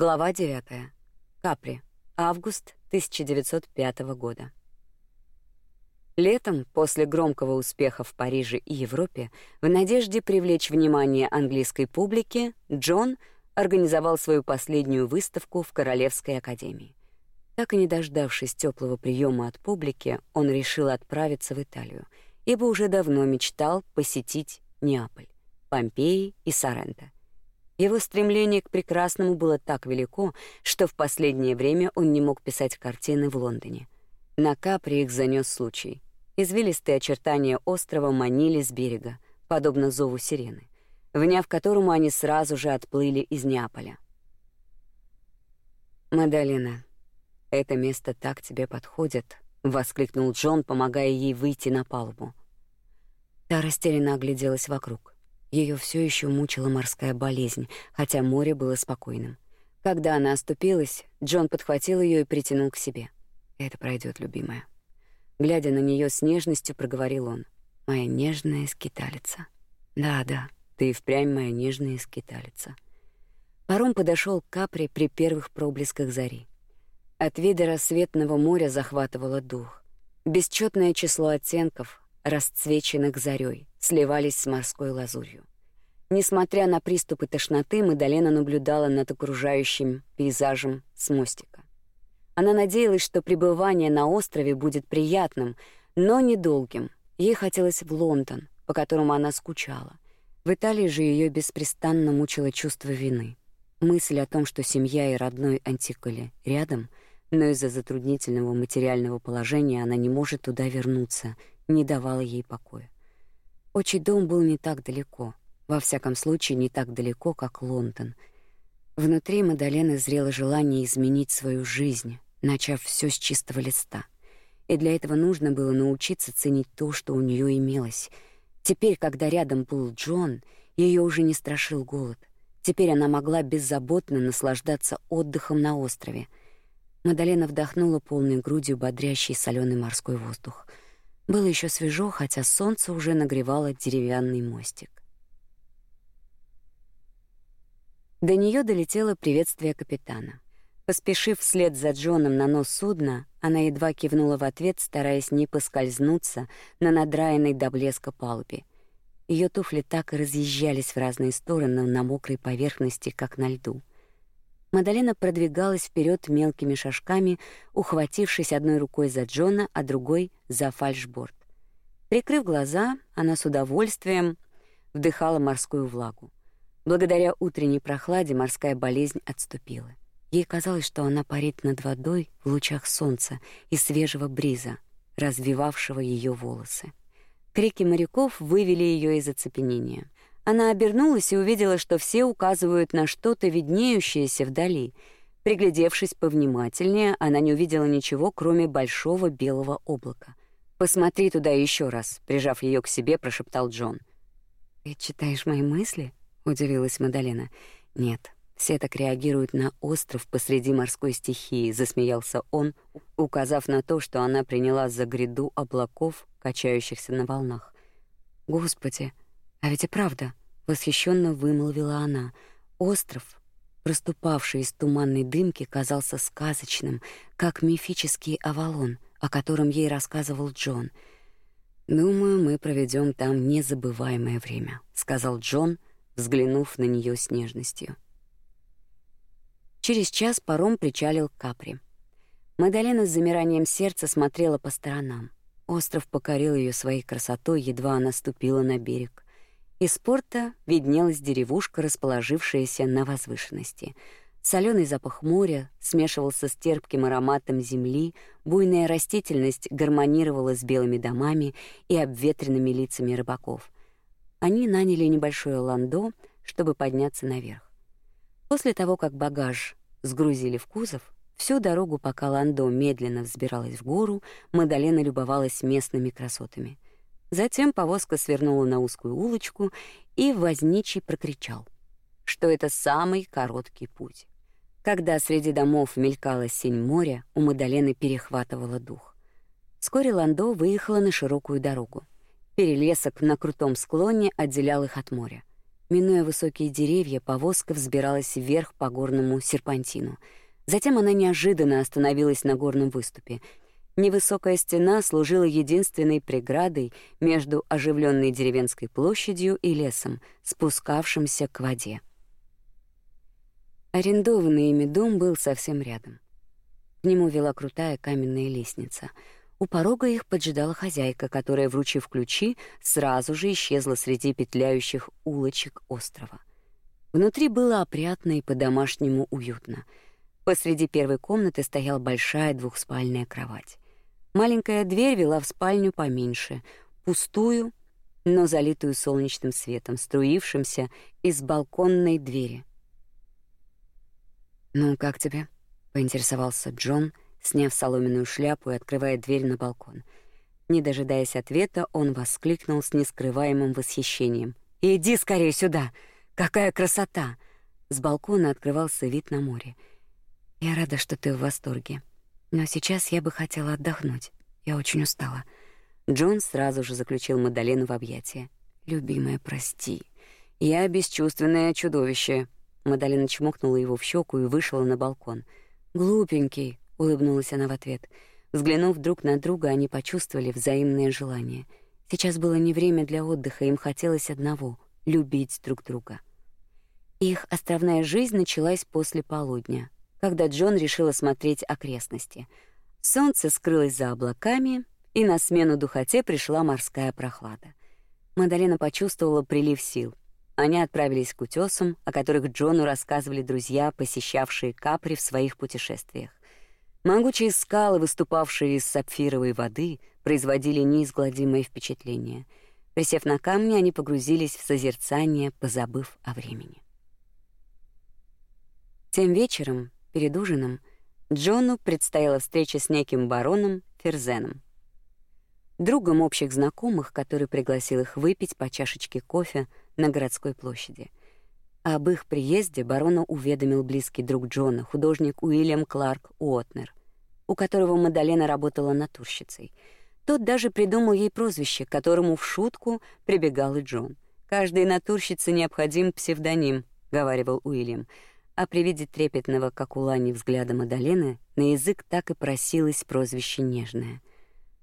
Глава 9. Капри. Август 1905 года. Летом, после громкого успеха в Париже и Европе, в надежде привлечь внимание английской публики, Джон организовал свою последнюю выставку в Королевской академии. Так и не дождавшись теплого приема от публики, он решил отправиться в Италию, ибо уже давно мечтал посетить Неаполь, Помпеи и Соренто. Его стремление к прекрасному было так велико, что в последнее время он не мог писать картины в Лондоне. На Капри их занес случай. Извилистые очертания острова манили с берега, подобно зову сирены, вняв которому они сразу же отплыли из Неаполя. «Мадалина, это место так тебе подходит», — воскликнул Джон, помогая ей выйти на палубу. Та растерянно огляделась вокруг. Ее все еще мучила морская болезнь, хотя море было спокойным. Когда она оступилась, Джон подхватил ее и притянул к себе. «Это пройдет, любимая». Глядя на нее с нежностью, проговорил он. «Моя нежная скиталица». «Да, да, ты и впрямь моя нежная скиталица». Паром подошел к Капри при первых проблесках зари. От вида рассветного моря захватывало дух. Бесчетное число оттенков, расцвеченных зарей, сливались с морской лазурью. Несмотря на приступы тошноты, Мадалена наблюдала над окружающим пейзажем с мостика. Она надеялась, что пребывание на острове будет приятным, но недолгим. Ей хотелось в Лондон, по которому она скучала. В Италии же ее беспрестанно мучило чувство вины. Мысль о том, что семья и родной Антиколи рядом, но из-за затруднительного материального положения она не может туда вернуться, не давала ей покоя. Отчий дом был не так далеко, во всяком случае не так далеко, как Лондон. Внутри Мадалены зрело желание изменить свою жизнь, начав все с чистого листа. И для этого нужно было научиться ценить то, что у нее имелось. Теперь, когда рядом был Джон, ее уже не страшил голод. Теперь она могла беззаботно наслаждаться отдыхом на острове. Мадалена вдохнула полной грудью бодрящий соленый морской воздух — было еще свежо, хотя солнце уже нагревало деревянный мостик. До нее долетело приветствие капитана. Поспешив вслед за Джоном на нос судна, она едва кивнула в ответ, стараясь не поскользнуться на надраенной до блеска палубе. Ее туфли так и разъезжались в разные стороны на мокрой поверхности, как на льду. Мадалена продвигалась вперед мелкими шажками, ухватившись одной рукой за Джона, а другой за фальшборд. Прикрыв глаза, она с удовольствием вдыхала морскую влагу. Благодаря утренней прохладе морская болезнь отступила. Ей казалось, что она парит над водой в лучах солнца и свежего бриза, развивавшего ее волосы. Крики моряков вывели ее из оцепенения. Она обернулась и увидела, что все указывают на что-то виднеющееся вдали. Приглядевшись повнимательнее, она не увидела ничего, кроме большого белого облака. «Посмотри туда еще раз», — прижав ее к себе, прошептал Джон. «Ты читаешь мои мысли?» — удивилась Мадалена. «Нет, все так реагируют на остров посреди морской стихии», — засмеялся он, указав на то, что она приняла за гряду облаков, качающихся на волнах. «Господи, а ведь и правда, восхищенно вымолвила она. Остров, проступавший из туманной дымки, казался сказочным, как мифический Авалон, о котором ей рассказывал Джон. Думаю, мы проведем там незабываемое время, сказал Джон, взглянув на нее с нежностью. Через час паром причалил к Капри. Мадалена с замиранием сердца смотрела по сторонам. Остров покорил ее своей красотой, едва она ступила на берег. Из порта виднелась деревушка, расположившаяся на возвышенности. Соленый запах моря смешивался с терпким ароматом земли, буйная растительность гармонировала с белыми домами и обветренными лицами рыбаков. Они наняли небольшое ландо, чтобы подняться наверх. После того, как багаж сгрузили в кузов, всю дорогу, пока ландо медленно взбиралась в гору, Мадалена любовалась местными красотами — Затем повозка свернула на узкую улочку, и возничий прокричал, что это самый короткий путь. Когда среди домов мелькала синь моря, у Мадалены перехватывало дух. Вскоре Ландо выехала на широкую дорогу. Перелесок на крутом склоне отделял их от моря. Минуя высокие деревья, повозка взбиралась вверх по горному серпантину. Затем она неожиданно остановилась на горном выступе. Невысокая стена служила единственной преградой между оживленной деревенской площадью и лесом, спускавшимся к воде. Арендованный ими дом был совсем рядом. К нему вела крутая каменная лестница — у порога их поджидала хозяйка, которая, вручив ключи, сразу же исчезла среди петляющих улочек острова. Внутри было опрятно и по-домашнему уютно. Посреди первой комнаты стояла большая двухспальная кровать. Маленькая дверь вела в спальню поменьше, пустую, но залитую солнечным светом, струившимся из балконной двери. «Ну, как тебе?» — поинтересовался Джон — сняв соломенную шляпу и открывая дверь на балкон. Не дожидаясь ответа, он воскликнул с нескрываемым восхищением: "Иди скорее сюда! Какая красота!" С балкона открывался вид на море. "Я рада, что ты в восторге, но сейчас я бы хотела отдохнуть. Я очень устала." Джон сразу же заключил Мадалену в объятия. "Любимая, прости. Я бесчувственное чудовище." Мадалена чмокнула его в щеку и вышла на балкон. "Глупенький, улыбнулась она в ответ. Взглянув друг на друга, они почувствовали взаимное желание. Сейчас было не время для отдыха, им хотелось одного любить друг друга. Их островная жизнь началась после полудня, когда Джон решил осмотреть окрестности. Солнце скрылось за облаками, и на смену духоте пришла морская прохлада. Мадалена почувствовала прилив сил. Они отправились к утесам, о которых Джону рассказывали друзья, посещавшие Капри в своих путешествиях. Могучие скалы, выступавшие из сапфировой воды, производили неизгладимое впечатление. Присев на камни, они погрузились в созерцание, позабыв о времени. Тем вечером, перед ужином, Джону предстояла встреча с неким бароном Ферзеном, другом общих знакомых, который пригласил их выпить по чашечке кофе на городской площади. Об их приезде барона уведомил близкий друг Джона, художник Уильям Кларк Уотнер, у которого Мадалена работала натурщицей. Тот даже придумал ей прозвище, к которому в шутку прибегал и Джон. «Каждой натурщице необходим псевдоним», — говаривал Уильям. А при виде трепетного, как у Лани, взгляда Мадалены, на язык так и просилось прозвище «нежное».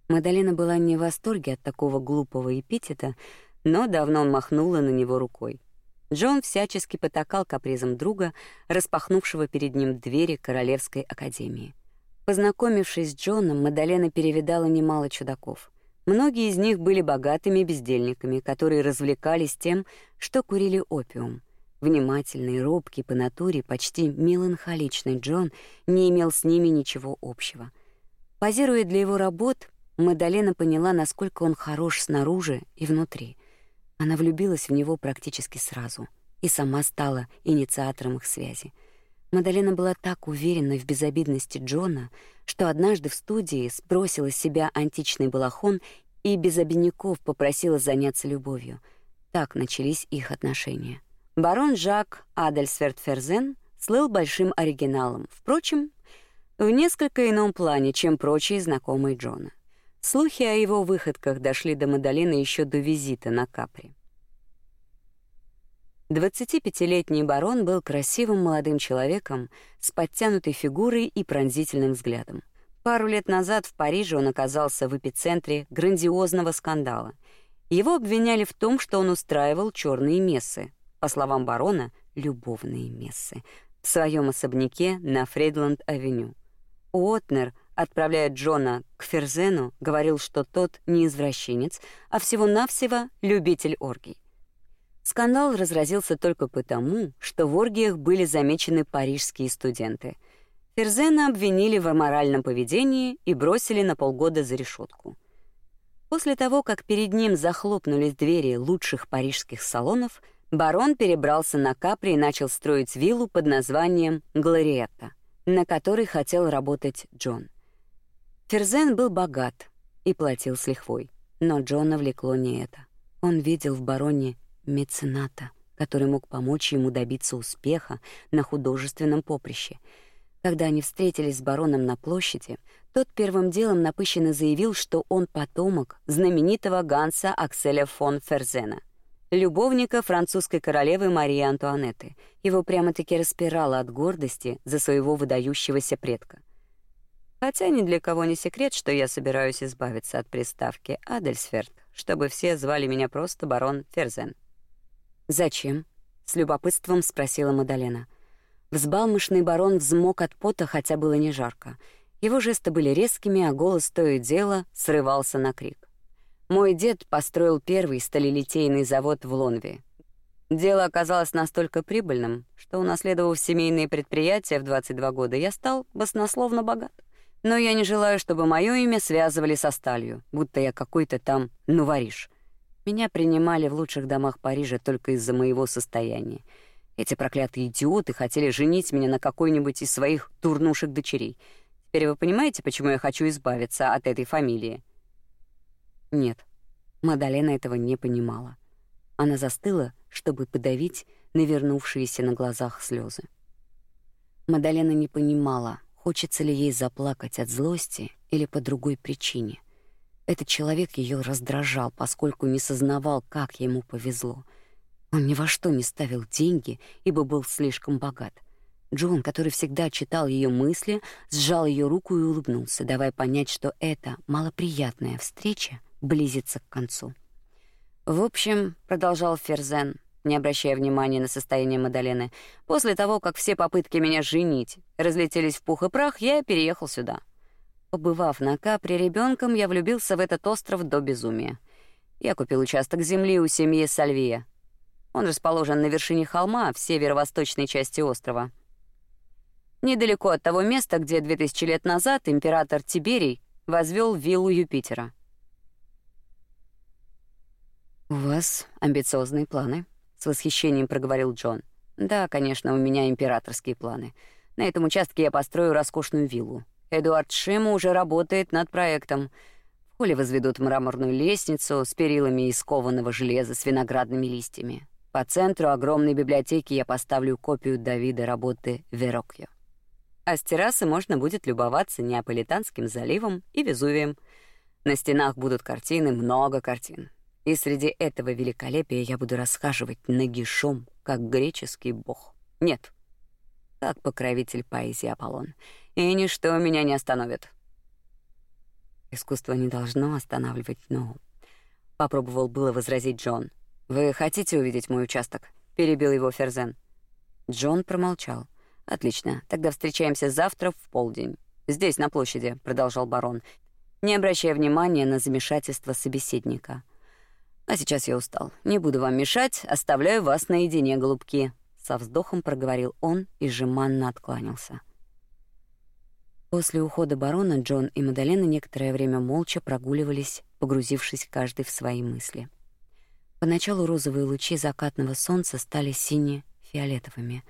Мадалена была не в восторге от такого глупого эпитета, но давно махнула на него рукой. Джон всячески потакал капризам друга, распахнувшего перед ним двери Королевской академии. Познакомившись с Джоном, Мадалена перевидала немало чудаков. Многие из них были богатыми бездельниками, которые развлекались тем, что курили опиум. Внимательный, робкий по натуре, почти меланхоличный Джон не имел с ними ничего общего. Позируя для его работ, Мадалена поняла, насколько он хорош снаружи и внутри — она влюбилась в него практически сразу и сама стала инициатором их связи. Мадалена была так уверена в безобидности Джона, что однажды в студии сбросила с себя античный балахон и без обиняков попросила заняться любовью. Так начались их отношения. Барон Жак Адельсверт-Ферзен слыл большим оригиналом, впрочем, в несколько ином плане, чем прочие знакомые Джона. Слухи о его выходках дошли до Мадалины еще до визита на Капри. 25-летний барон был красивым молодым человеком с подтянутой фигурой и пронзительным взглядом. Пару лет назад в Париже он оказался в эпицентре грандиозного скандала. Его обвиняли в том, что он устраивал черные мессы, по словам барона, любовные мессы, в своем особняке на Фрейдланд-авеню. Уотнер — отправляя Джона к Ферзену, говорил, что тот не извращенец, а всего-навсего любитель оргий. Скандал разразился только потому, что в оргиях были замечены парижские студенты. Ферзена обвинили в аморальном поведении и бросили на полгода за решетку. После того, как перед ним захлопнулись двери лучших парижских салонов, барон перебрался на Капри и начал строить виллу под названием Глориетта, на которой хотел работать Джон. Ферзен был богат и платил с лихвой, но Джона влекло не это. Он видел в бароне мецената, который мог помочь ему добиться успеха на художественном поприще. Когда они встретились с бароном на площади, тот первым делом напыщенно заявил, что он потомок знаменитого Ганса Акселя фон Ферзена. Любовника французской королевы Марии Антуанетты. Его прямо-таки распирало от гордости за своего выдающегося предка. Хотя ни для кого не секрет, что я собираюсь избавиться от приставки Адельсферд, чтобы все звали меня просто барон Ферзен. «Зачем?» — с любопытством спросила Мадалена. Взбалмошный барон взмок от пота, хотя было не жарко. Его жесты были резкими, а голос то и дело срывался на крик. Мой дед построил первый сталелитейный завод в Лонве. Дело оказалось настолько прибыльным, что, унаследовав семейные предприятия в 22 года, я стал баснословно богат. Но я не желаю, чтобы мое имя связывали со сталью, будто я какой-то там нувориш. Меня принимали в лучших домах Парижа только из-за моего состояния. Эти проклятые идиоты хотели женить меня на какой-нибудь из своих дурнушек дочерей. Теперь вы понимаете, почему я хочу избавиться от этой фамилии? Нет. Мадалена этого не понимала. Она застыла, чтобы подавить навернувшиеся на глазах слезы. Мадалена не понимала, хочется ли ей заплакать от злости или по другой причине. Этот человек ее раздражал, поскольку не сознавал, как ему повезло. Он ни во что не ставил деньги, ибо был слишком богат. Джон, который всегда читал ее мысли, сжал ее руку и улыбнулся, давая понять, что эта малоприятная встреча близится к концу. В общем, продолжал Ферзен, не обращая внимания на состояние Мадалены, после того, как все попытки меня женить разлетелись в пух и прах, я переехал сюда. Побывав на Капри ребенком, я влюбился в этот остров до безумия. Я купил участок земли у семьи Сальвия. Он расположен на вершине холма в северо-восточной части острова. Недалеко от того места, где 2000 лет назад император Тиберий возвел виллу Юпитера. «У вас амбициозные планы», — с восхищением проговорил Джон. «Да, конечно, у меня императорские планы. На этом участке я построю роскошную виллу. Эдуард Шима уже работает над проектом. В холле возведут мраморную лестницу с перилами из кованого железа с виноградными листьями. По центру огромной библиотеки я поставлю копию Давида работы Верокьо. А с террасы можно будет любоваться Неаполитанским заливом и Везувием. На стенах будут картины, много картин. И среди этого великолепия я буду расхаживать нагишом, как греческий бог. Нет, как покровитель поэзии Аполлон — и ничто меня не остановит. Искусство не должно останавливать но Попробовал было возразить Джон. Вы хотите увидеть мой участок? Перебил его Ферзен. Джон промолчал. Отлично. Тогда встречаемся завтра в полдень. Здесь на площади, продолжал барон, не обращая внимания на замешательство собеседника. А сейчас я устал. Не буду вам мешать, оставляю вас наедине, голубки, со вздохом проговорил он и жеманно откланялся. После ухода барона Джон и Мадалена некоторое время молча прогуливались, погрузившись каждый в свои мысли. Поначалу розовые лучи закатного солнца стали сине-фиолетовыми,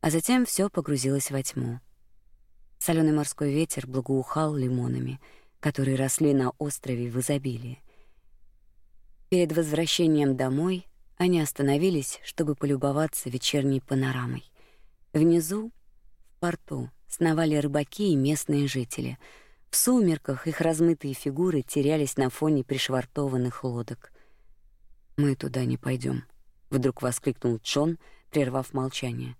а затем все погрузилось во тьму. Соленый морской ветер благоухал лимонами, которые росли на острове в изобилии. Перед возвращением домой они остановились, чтобы полюбоваться вечерней панорамой. Внизу, в порту, сновали рыбаки и местные жители. В сумерках их размытые фигуры терялись на фоне пришвартованных лодок. Мы туда не пойдем, вдруг воскликнул Джон, прервав молчание.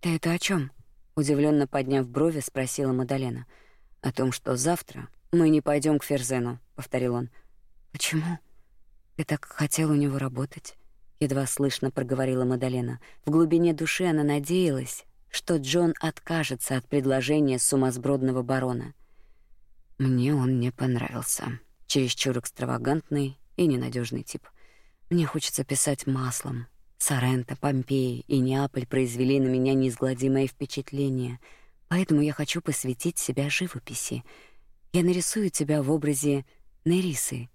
Ты это о чем? удивленно подняв брови, спросила Мадалена. О том, что завтра мы не пойдем к Ферзену, повторил он. Почему? Ты так хотел у него работать? едва слышно проговорила Мадалена. В глубине души она надеялась, что Джон откажется от предложения сумасбродного барона. Мне он не понравился. Чересчур экстравагантный и ненадежный тип. Мне хочется писать маслом. Соренто, Помпеи и Неаполь произвели на меня неизгладимое впечатление, поэтому я хочу посвятить себя живописи. Я нарисую тебя в образе Нерисы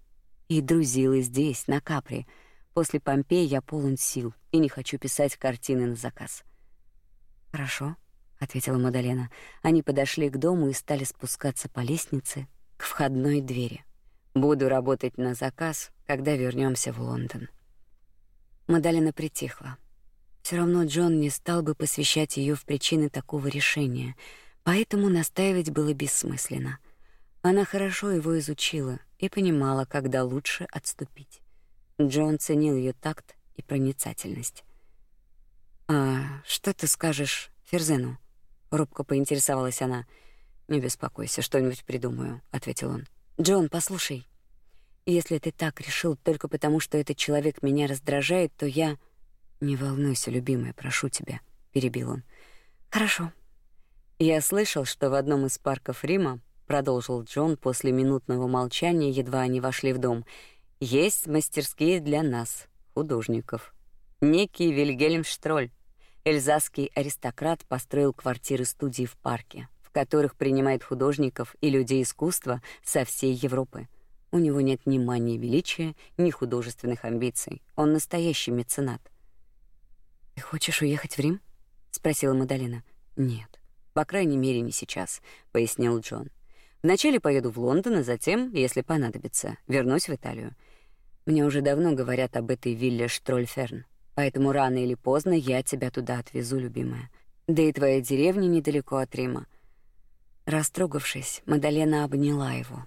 и Друзилы здесь, на Капри. После Помпеи я полон сил и не хочу писать картины на заказ. Хорошо, ответила Мадалена. Они подошли к дому и стали спускаться по лестнице к входной двери. Буду работать на заказ, когда вернемся в Лондон. Мадалена притихла. Все равно Джон не стал бы посвящать ее в причины такого решения, поэтому настаивать было бессмысленно. Она хорошо его изучила и понимала, когда лучше отступить. Джон ценил ее такт и проницательность. «А что ты скажешь Ферзену?» — робко поинтересовалась она. «Не беспокойся, что-нибудь придумаю», — ответил он. «Джон, послушай, если ты так решил только потому, что этот человек меня раздражает, то я...» «Не волнуйся, любимая, прошу тебя», — перебил он. «Хорошо». «Я слышал, что в одном из парков Рима продолжил Джон после минутного молчания, едва они вошли в дом. Есть мастерские для нас, художников. Некий Вильгельм Штроль, эльзасский аристократ, построил квартиры-студии в парке, в которых принимает художников и людей искусства со всей Европы. У него нет ни мании величия, ни художественных амбиций. Он настоящий меценат. Ты хочешь уехать в Рим? спросила Мадалина. Нет, по крайней мере, не сейчас, пояснил Джон. Вначале поеду в Лондон, а затем, если понадобится, вернусь в Италию. Мне уже давно говорят об этой вилле Штрольферн, поэтому рано или поздно я тебя туда отвезу, любимая. Да и твоя деревня недалеко от Рима. Растрогавшись, Мадалена обняла его,